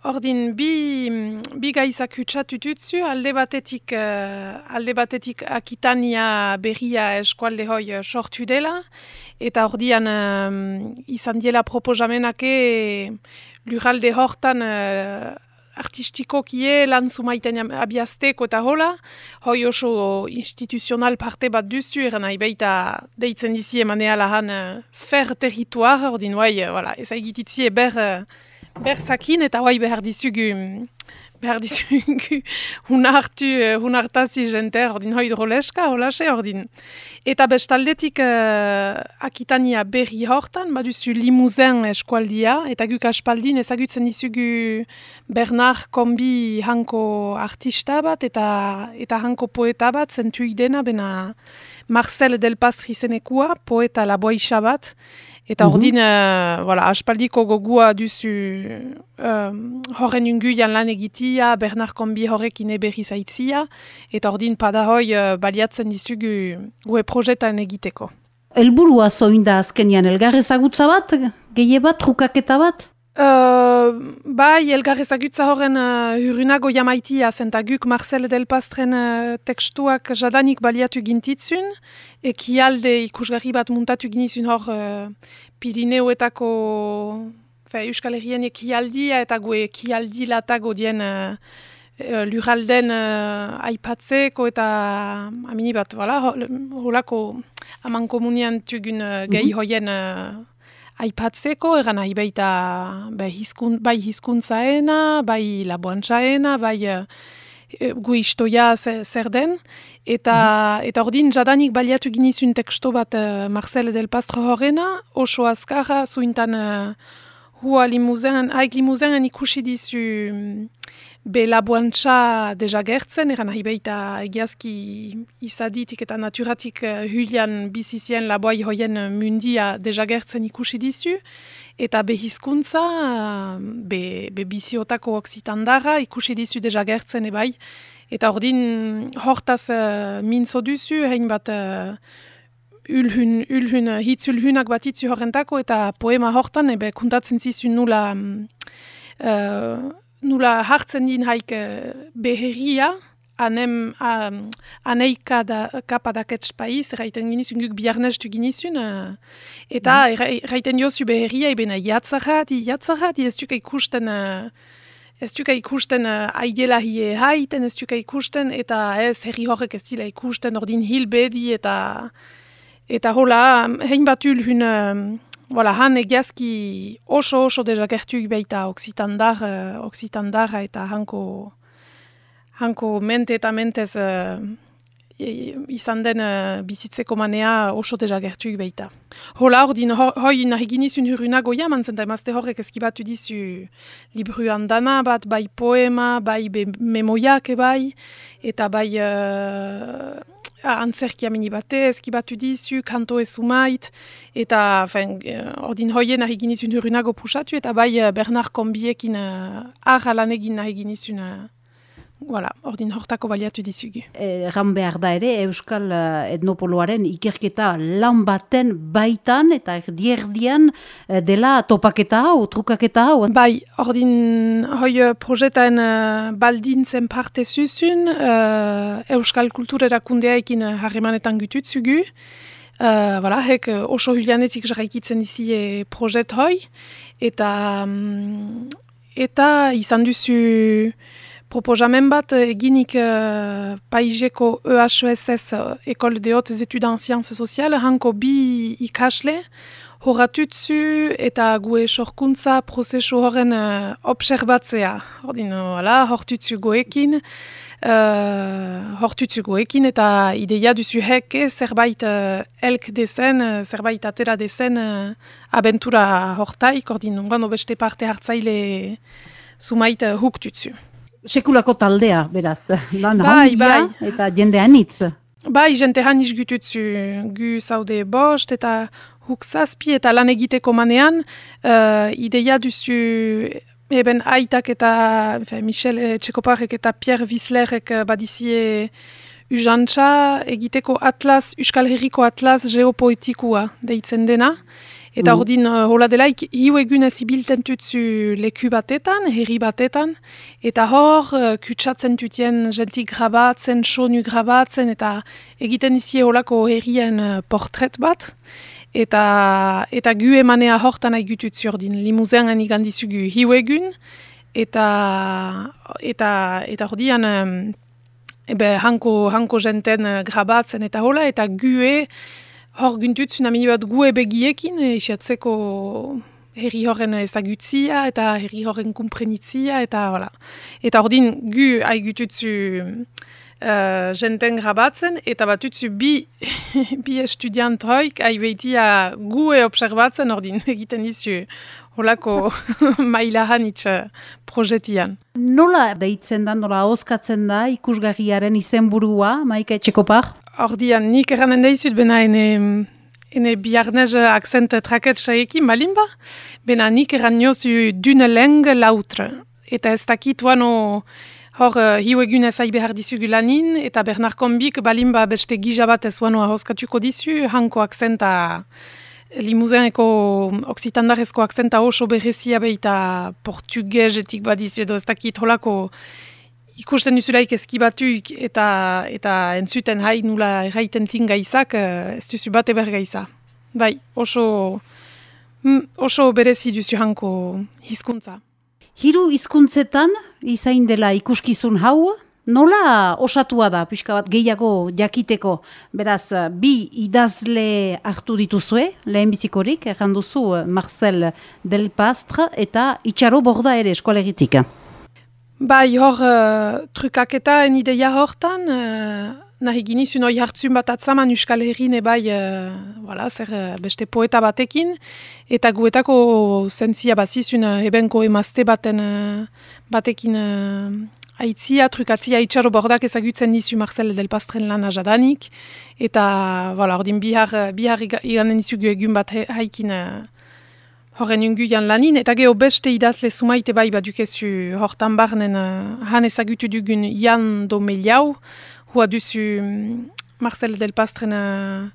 Ordin, bi, bi gaizak hutsatututzu, alde batetik, uh, alde batetik akitania berria eskualde hoi uh, sortu dela, eta ordian um, izan diela proposamenake luralde hortan uh, artistikokie lan zumaiten abiazteko eta hola, hoi oso instituzional parte bat duzu, eran nahi deitzen dizi emanea lahan uh, fer territuar, ordin, bai, uh, voilà, ez egititzie ber... Uh, berzakin eta hoai behar dizugu behar dizugu hunartu, hunartazi jenter, ordin hoi droleska, holase, ordin. Eta bestaldetik uh, akitania berri hortan, baduzu limuzen eskualdia, eta guk aspaldin ezagutzen dizugu Bernard Kombi hanko artista bat, eta eta hanko poeta bat, zentu idena, bena Marcel Del Pastri zenekua, poeta laboixa bat, Eta mm -hmm. uh, voilà, aspaldiko gogua duzu um, horren unguian lan egitia, Bernard Kombi horrekin eberri zaitzia, eta ordin padahoi uh, baliatzen dizugu gue projetan egiteko. Elburua zoinda azkenian elgarrezagutza bat, gehi bat, trukaketa bat? Uh, bai, elgarrezagutza horren uh, hurunago jamaitia zentaguk Marcel Del Pastren uh, tekstuak jadanik baliatu gintitzun, ekialde ikusgarri bat muntatu ginizun hor uh, Pirineuetako fe, Euskal Herrien ekialdia eta gu ekialdi latago dien uh, luralden uh, aipatzeko eta amini bat, holako aman komunian tugun uh, gehi mm -hmm. hoien uh, aipatzeko, egan nahi baita bai, hizkun, bai hizkuntzaena, bai laboantzaena, bai uh, gu istoia zer den, eta, mm. eta ordin jadanik baliatu ginizun teksto bat uh, Marcel del Pastre horrena, oso azkarra, zuintan uh, hua limuzen, haik limuzen ikusi dizu mm, be laboantza deja gertzen, eran nahi baita egiazki izaditik eta naturatik uh, hulian bizizien laboai hoien mundia deja gertzen ikusi dizu, eta behizkuntza, be, be biziotako oksitandara ikusi dizu deja gertzen ebai, eta ordin hortaz uh, minzo duzu, hein bat uh, ulhun, ulhun, hitz bat itzu horrentako, eta poema hortan ebe kuntatzen zizu nula, uh, nula hartzen din haik uh, beherria, anem um, aneika da kapadakets paiz, erraiten ginizun guk biarnestu ginizun, uh, eta mm. erraiten jozu beherria ebena jatzarat, jatzarat, ez duka ikusten, uh, ez duka ikusten uh, aidela hie haiten, ez duka ikusten, eta ez herri horrek ez dila ikusten, ordin hil bedi, eta eta hola, hein bat ulhun, uh, voilà, han egiazki oso oso deja gertu baita oksitandar, uh, oksitandara eta hanko hanko mente eta mentez uh, izan den uh, bizitzeko manea oso deja gertuik behita. Hola hor din, hoi nahi ginizun hurunago jaman zen da emazte horrek eskibatu dizu libru handana bat, bai poema, bai be memoiak bai, eta bai uh, antzerkia mini bate eskibatu dizu, kanto ezumait, eta hor din hoie nahi ginizun hurunago pusatu, eta bai Bernard Kombiekin uh, arra lan egin nahi ginizun Voilà, ordin hortako baliatu dizugu. Erran behar da ere, Euskal eh, Etnopoloaren ikerketa lan baten baitan eta erdierdian eh, dela topaketa hau, trukaketa hau. Bai, ordin hoi eh, projetan baldin zen parte zuzun, uh, Euskal Kulturerakundeaekin harremanetan gututzugu. Uh, voilà, hek oso hulianetik jarraikitzen izi projet hoi. Eta, um, eta izan duzu proposamen bat eginik uh, paizeko EHSS, Ekol de Hautes en Sciences Sociales, hanko bi ikasle, horatutzu eta gue sorkuntza prozesu horren uh, obserbatzea. Ordin, hala, hortutzu goekin, uh, hortutzu goekin eta ideia duzu heke zerbait uh, elk dezen, uh, zerbait atera uh, abentura hortaik, ordin, obeste parte hartzaile sumait uh, sekulako taldea, beraz, lan bai, bai. eta jende anitz. Bai, jente hanitz gututzu, gu zaude bost, eta huk zazpi eta lan egiteko manean, uh, ideia duzu eben aitak eta fe, Michel Txekoparek eta Pierre Wieslerek uh, badizie Ujantza egiteko atlas, Euskal Herriko atlas geopoetikua deitzen dena. Eta hor din, uh, hola delaik, hiu egun ez ibilten tutzu leku batetan, herri batetan, eta hor, uh, kutsatzen tutien jentik grabatzen, sonu grabatzen, eta egiten izi holako herrien uh, portret bat. Eta, eta gu emanea hortan aigutut zurdin, limuzean anigan dizugu hiu egun, eta, eta, eta hor dian, um, ebe, hanko, hanko jenten grabatzen eta hola, eta gue, hor guntut tsunami bat gue begiekin, esiatzeko herri horren ezagutzia eta herri horren kumprenitzia, eta hola. Eta hor din gu haigututzu uh, jenten grabatzen, eta batutzu bi, bi estudiant hoik haibeitia gue observatzen hor din, egiten izu holako mailahan itx uh, projetian. Nola behitzen da, nola oskatzen da ikusgarriaren izenburua, maika etxekopar? Ordian, nik eranen daizut bena ene, ene biarnez akzent traketsaekin malin ba, bena nik eran niozu dune leng lautre. Eta ez dakit wano hor uh, hiu egun ez behar lanin, eta Bernard Kombik balin ba beste gizabat ez wano ahoskatuko dizu, hanko akzenta limuzeneko oksitandarezko akzenta oso berezia behita portugezetik badizu edo ez dakit holako ikusten duzulaik ezkibatu eta eta entzuten hai nula erraiten gaizak, eh, ez duzu bate ber gaiza. Bai, oso, mm, oso berezi duzu hanko hizkuntza. Hiru hizkuntzetan izain dela ikuskizun hau, nola osatua da, pixka bat gehiago jakiteko, beraz, bi idazle hartu dituzue, lehen bizikorik, erranduzu Marcel Delpastre eta Itxaro Borda ere eskolegitik. Bai, hor, uh, trukaketa en ideia hortan, uh, nahi ginizun hori hartzun bat atzaman Euskal Herrin ebai, uh, voilà, zer uh, beste poeta batekin, eta guetako zentzia bazizun uh, ebenko emazte baten uh, batekin uh, aitzia, trukatzia itxaro bordak ezagutzen nizu Marcel del Pastren lan ajadanik, eta voilà, ordin bihar, bihar iganen nizu egun bat haikin horren ungu jan lanin, eta geho beste idazle sumaite bai badukezu hortan barnen uh, han ezagutu dugun Jan Domeliau, hua duzu um, Marcel Del Pastren uh,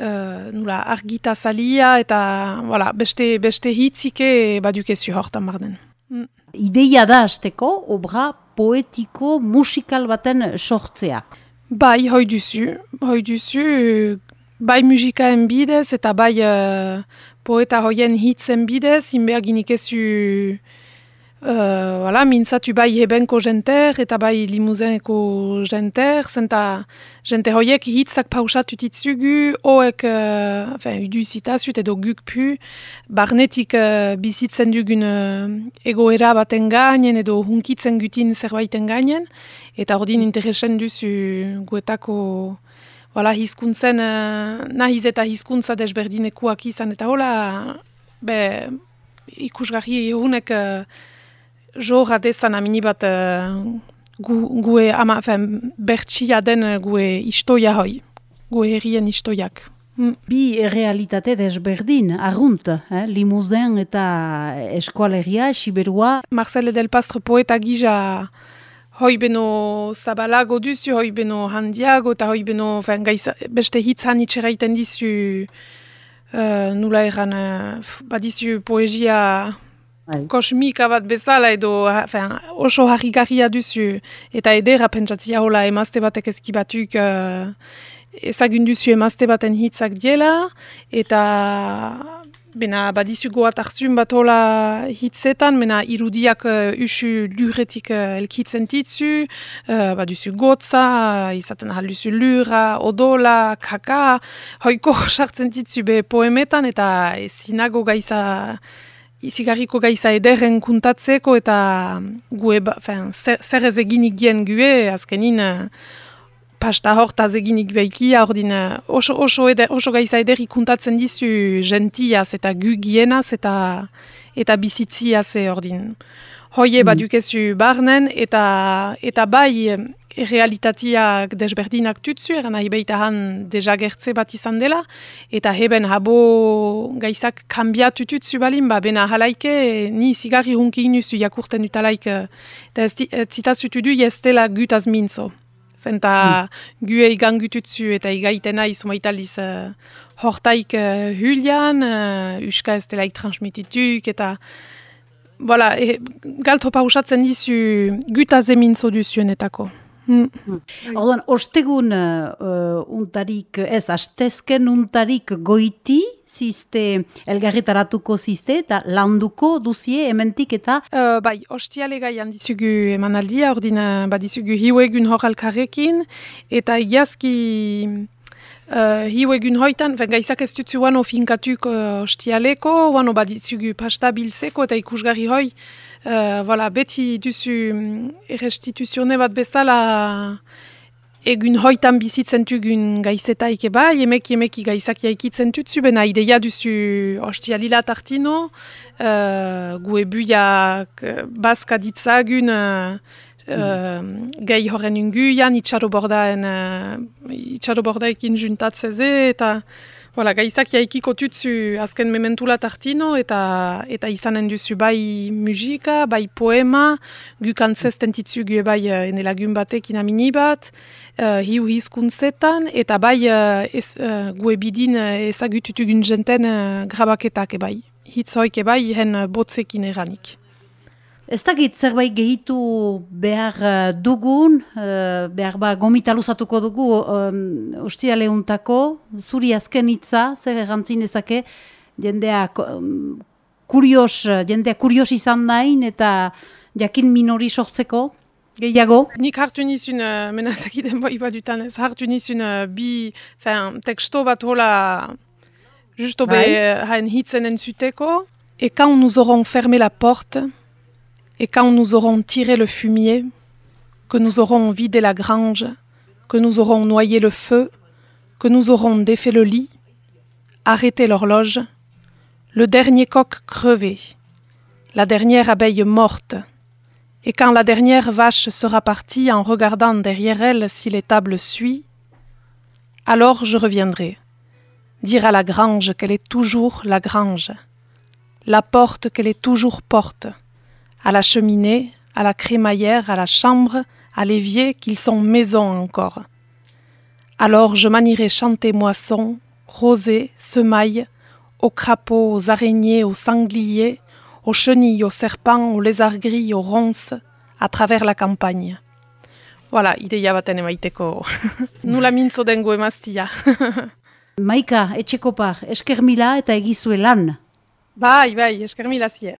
uh, nula argita salia, eta voilà, beste, beste hitzike badukezu hortan barnen. Mm. Ideia da azteko, obra poetiko musikal baten sortzea. Bai, hoi duzu, hoi duzu, bai musikaen bidez, eta bai poeta hoien hitzen bidez, inberginik ezu uh, mintzatu bai hebenko jenter eta bai limuzeneko jenter, zenta jente hoiek hitzak pausatu titzugu, hoek, uh, enfin, udu zitazut edo guk pu, barnetik uh, bizitzen dugun uh, egoera baten gainen edo hunkitzen gutin zerbaiten gainen, eta ordin interesen duzu guetako Hala, hizkuntzen, uh, nahiz eta hizkuntza desberdinekuak izan, eta hola, be, ikusgarri egunek uh, jorra dezan amini bat uh, gu, gue, ama, fen, bertxia den gue istoia hoi, gue herrien istoiak. Mm. Bi realitate desberdin, argunt, eh? limuzen eta eskualeria, siberua. Marcel Del Pastre poeta gija hoi beno zabalago duzu, hoi beno handiago, eta hoi beno gaisa, beste hitzan itxeraiten dizu uh, nula eran, uh, badizu poesia Hai. kosmika bat bezala edo fin, oso harrigarria duzu eta edera pentsatzia hola emazte batek ezkibatuk uh, ezagunduzu emazte baten hitzak diela eta Bena, badizu goat arzun bat hola hitzetan, bena irudiak uh, usu luretik uh, elkitzen titzu, uh, baduzu gotza, uh, izaten haluzu lura, odola, kaka, hoiko sartzen titzu be poemetan, eta zinago gaiza, izigarriko gaiza ederren kuntatzeko, eta gue, ba, zer ez eginik gien gue, azkenin, pasta hortaz eginik behikia, ordin oso, oso, eder, oso gaiza eder ikuntatzen dizu gentiaz eta gugienaz eta eta bizitziaz ordin. Hoie mm. badukezu barnen eta eta bai realitateak desberdinak tutzu, eran nahi behitahan dejagertze bat izan dela, eta heben habo gaizak kambiatu tutzu balin, ba, bena halaike, ni zigarri hunki inuzu jakurten utalaik, eta zitazutu du jestela gutaz minzo Zenta mm. gue igangututzu eta igaitena izumaitaliz uh, hortaik uh, hulian, uh, uska ez delaik transmitituk eta voilà, e, galtopa usatzen dizu guta zemin zoduzuenetako. Mm. Mm. ostegun uh, untarik, ez, astezken untarik goiti, ziste, elgarritaratuko ziste, eta landuko duzie, ementik eta? Uh, bai, ostiale gai handizugu emanaldia, ordin badizugu hiuegun hor alkarrekin, eta egiazki uh, hiuegun hoitan, gaizak ez dutzu wano finkatuk uh, ostialeko, wano badizugu pasta bilzeko eta ikusgarri hoi, Uh, voilà, beti duzu mm, errestituzione bat bezala egun hoitan bizitzen tugun gaizeta ike bai, emeki emeki gaizakia ikitzen tutzu, bena ideia duzu hostia lila tartino, uh, gue buiak uh, bazka ditzagun uh, uh, gai horren unguian, itxaro bordaen, uh, itxaro bordaekin juntatzeze, eta Voilà, gaizak jaikiko tutzu azken mementula tartino eta eta izanen duzu bai musika, bai poema, gu kantzezten titzu gu bai uh, enelagun batek inamini bat, uh, hiu hizkuntzetan, eta bai uh, ez, uh, gu ebidin uh, ezagututugun jenten uh, grabaketak ebai. Hitzoik ebai, hen botzekin eranik. Ez dakit zerbait gehitu behar dugun, behar ba gomitaluzatuko dugu um, ustia zuri azken hitza, zer erantzin ezake, jendea kurios, jendea kurios izan dain eta jakin minori sortzeko, gehiago? Nik hartu nizun, uh, menazakiten bai badutan ez, hartu nizun uh, bi, fin, teksto bat hola, justo be bai. hain hitzen entzuteko, et quand nous aurons fermé la porte, Et quand nous aurons tiré le fumier, que nous aurons vidé la grange, que nous aurons noyé le feu, que nous aurons défait le lit, arrêté l'horloge, le dernier coq crevé, la dernière abeille morte, et quand la dernière vache sera partie en regardant derrière elle si l'étable suit, alors je reviendrai, dire à la grange qu'elle est toujours la grange, la porte qu'elle est toujours porte, à la cheminée, à la crémaillère, à la chambre, à l'évier, qu'ils sont maisons encore. Alors je manierai chanter moisson, rosée, semaille, aux crapauds, aux araignées, aux sangliers, aux chenilles, aux serpents, aux lézards gris, aux ronces, à travers la campagne. Voilà, ideia baten emaiteko nula mintzo dengo emaztia. Maika, etxekopar, esker mila eta egizue lan. Bai, bai, esker mila zie.